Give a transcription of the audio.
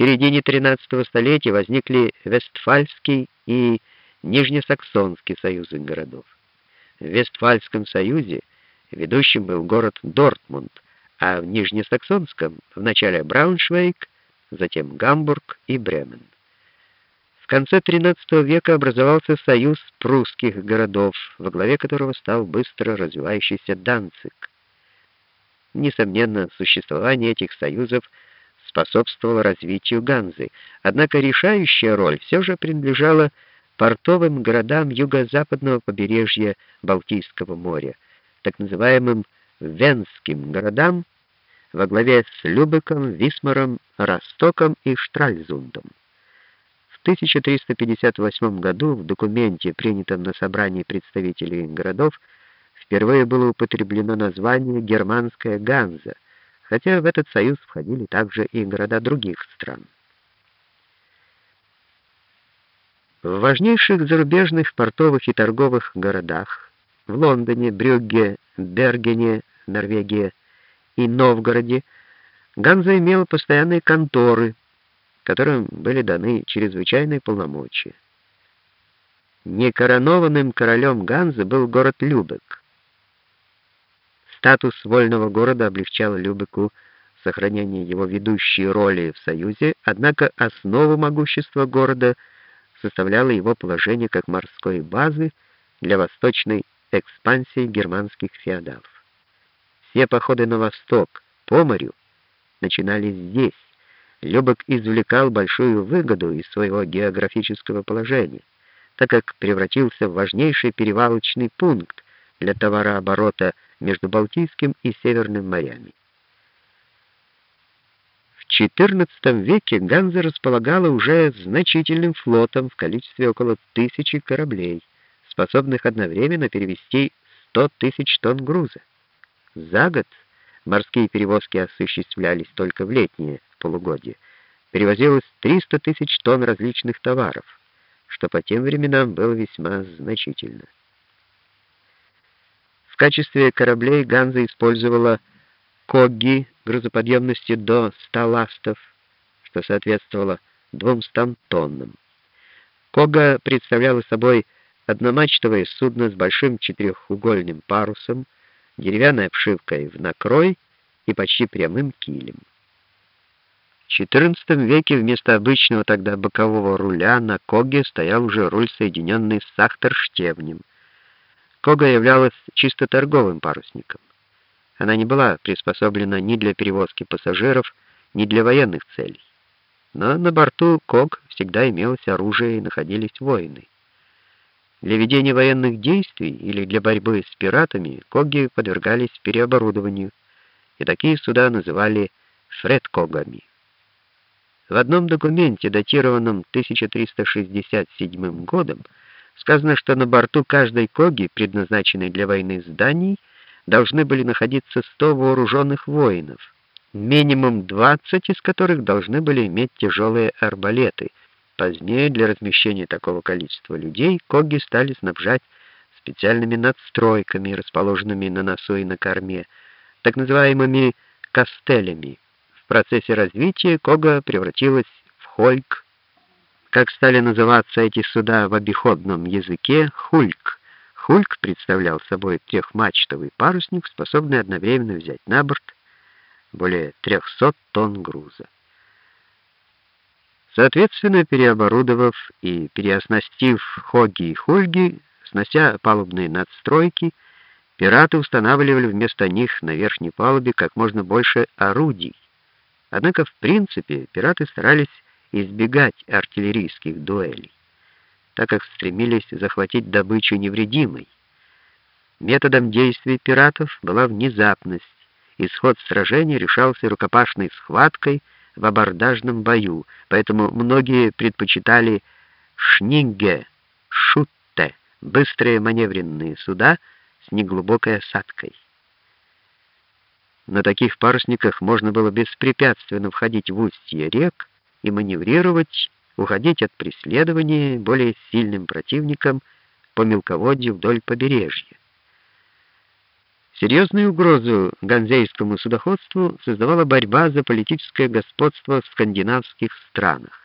середине XIII столетия возникли Вестфальский и Нижнесаксонский союзы городов. В Вестфальском союзе ведущим был город Дортмунд, а в Нижнесаксонском вначале Брауншвейг, затем Гамбург и Бремен. В конце XIII века образовался союз прусских городов, во главе которого стал быстро развивающийся Данциг. Несомненно, существование этих союзов способствовало развитию Ганзы, однако решающая роль все же принадлежала портовым городам юго-западного побережья Балтийского моря, так называемым венским городам во главе с Любеком, Висмаром, Ростоком и Штральзундом. В 1358 году в документе, принятом на собрании представителей городов, впервые было употреблено название «Германская Ганза», хотя в этот союз входили также и города других стран. В важнейших зарубежных портовых и торговых городах, в Лондоне, Брюгге, Бергене, Норвегия и Новгороде, Ганза имела постоянные конторы, которым были даны чрезвычайные полномочия. Некоронованным королем Ганзы был город Любек. Статус вольного города облегчал Любеку сохранение его ведущей роли в Союзе, однако основу могущества города составляло его положение как морской базы для восточной экспансии германских феодалов. Все походы на восток, по морю, начинались здесь. Любек извлекал большую выгоду из своего географического положения, так как превратился в важнейший перевалочный пункт для товарооборота между Балтийским и Северным морями. В XIV веке Ганза располагала уже значительным флотом в количестве около тысячи кораблей, способных одновременно перевести 100 тысяч тонн груза. За год морские перевозки осуществлялись только в летнее полугодие. Перевозилось 300 тысяч тонн различных товаров, что по тем временам было весьма значительно качестве кораблей Ганза использовала когги грузоподъемностью до 100 ластов, что соответствовало 200 тоннам. Кога представляла собой одномачтовое судно с большим четырехугольным парусом, деревянной обшивкой в накрой и почти прямым килем. В XIV веке вместо обычного тогда бокового руля на коге стоял уже руль, соединенный с сахтерштевнем. Кога являлась чисто торговым парусником. Она не была приспособлена ни для перевозки пассажиров, ни для военных целей. Но на борту Ког всегда имелось оружие и находились воины. Для ведения военных действий или для борьбы с пиратами коги подвергались переоборудованию, и такие суда называли фредкогами. В одном документе, датированном 1367 годом, Сказано, что на борту каждой коги, предназначенной для войны зданий, должны были находиться 100 вооруженных воинов, минимум 20 из которых должны были иметь тяжелые арбалеты. Позднее для размещения такого количества людей коги стали снабжать специальными надстройками, расположенными на носу и на корме, так называемыми кастелями. В процессе развития кога превратилась в хольк, как стали называться эти суда в обиходном языке, хульк. Хульк представлял собой трехмачтовый парусник, способный одновременно взять на борт более 300 тонн груза. Соответственно, переоборудовав и переоснастив хоги и хульги, снося палубные надстройки, пираты устанавливали вместо них на верхней палубе как можно больше орудий. Однако, в принципе, пираты старались избегать артиллерийских дуэлей, так как стремились захватить добычу невредимой. Методом действий пиратов была внезапность. Исход сражения решался рукопашной схваткой в абордажном бою, поэтому многие предпочитали шнигге, шутте, быстрые маневренные суда с неглубокой осадкой. На таких парусниках можно было беспрепятственно входить в устье рек, и маневрировать, уходить от преследования более сильным противником по мелководью вдоль побережья. Серьезную угрозу ганзейскому судоходству создавала борьба за политическое господство в скандинавских странах.